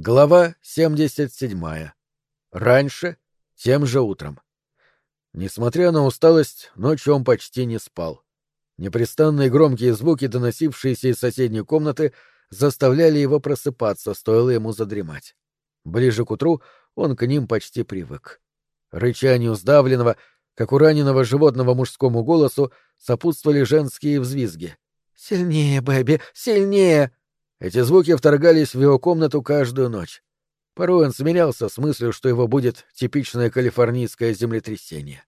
Глава 77. Раньше, тем же утром. Несмотря на усталость, ночью он почти не спал. Непрестанные громкие звуки, доносившиеся из соседней комнаты, заставляли его просыпаться, стоило ему задремать. Ближе к утру он к ним почти привык. Рычанию сдавленного, как у раненого животного мужскому голосу, сопутствовали женские взвизги. «Сильнее, Бэби, сильнее!» Эти звуки вторгались в его комнату каждую ночь. Порой он смирялся с мыслью, что его будет типичное калифорнийское землетрясение.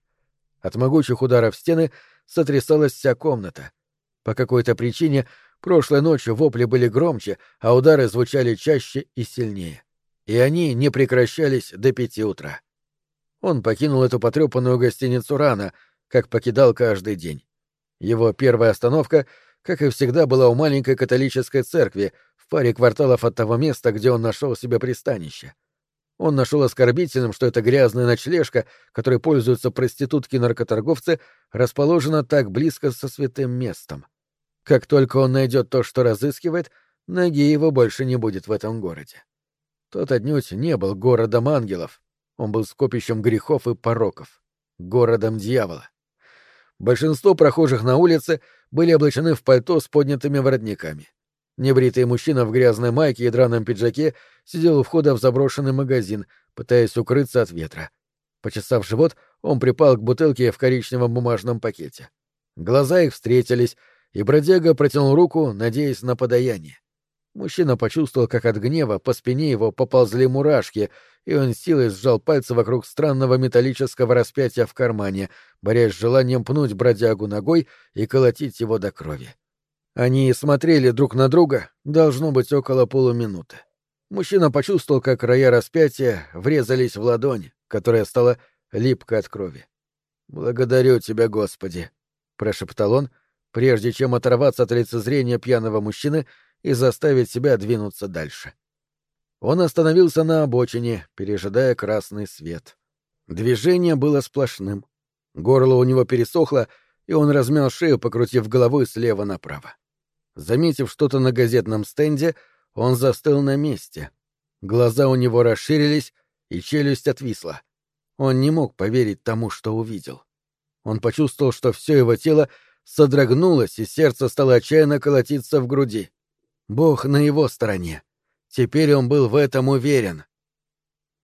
От могучих ударов стены сотрясалась вся комната. По какой-то причине прошлой ночью вопли были громче, а удары звучали чаще и сильнее. И они не прекращались до пяти утра. Он покинул эту потрепанную гостиницу рано, как покидал каждый день. Его первая остановка — как и всегда, была у маленькой католической церкви в паре кварталов от того места, где он нашел себе пристанище. Он нашел оскорбительным, что эта грязная ночлежка, которой пользуются проститутки и наркоторговцы, расположена так близко со святым местом. Как только он найдет то, что разыскивает, ноги его больше не будет в этом городе. Тот отнюдь не был городом ангелов, он был скопищем грехов и пороков, городом дьявола. Большинство прохожих на улице были облачены в пальто с поднятыми воротниками. Небритый мужчина в грязной майке и драном пиджаке сидел у входа в заброшенный магазин, пытаясь укрыться от ветра. Почесав живот, он припал к бутылке в коричневом бумажном пакете. Глаза их встретились, и бродяга протянул руку, надеясь на подаяние. Мужчина почувствовал, как от гнева по спине его поползли мурашки, и он силой сжал пальцы вокруг странного металлического распятия в кармане, борясь с желанием пнуть бродягу ногой и колотить его до крови. Они смотрели друг на друга, должно быть, около полуминуты. Мужчина почувствовал, как края распятия врезались в ладонь, которая стала липкой от крови. «Благодарю тебя, Господи!» — прошептал он, прежде чем оторваться от лицезрения пьяного мужчины — и заставить себя двинуться дальше. Он остановился на обочине, пережидая красный свет. Движение было сплошным. Горло у него пересохло, и он размял шею, покрутив головой слева направо. Заметив что-то на газетном стенде, он застыл на месте. Глаза у него расширились, и челюсть отвисла. Он не мог поверить тому, что увидел. Он почувствовал, что все его тело содрогнулось, и сердце стало отчаянно колотиться в груди. Бог на его стороне. Теперь он был в этом уверен.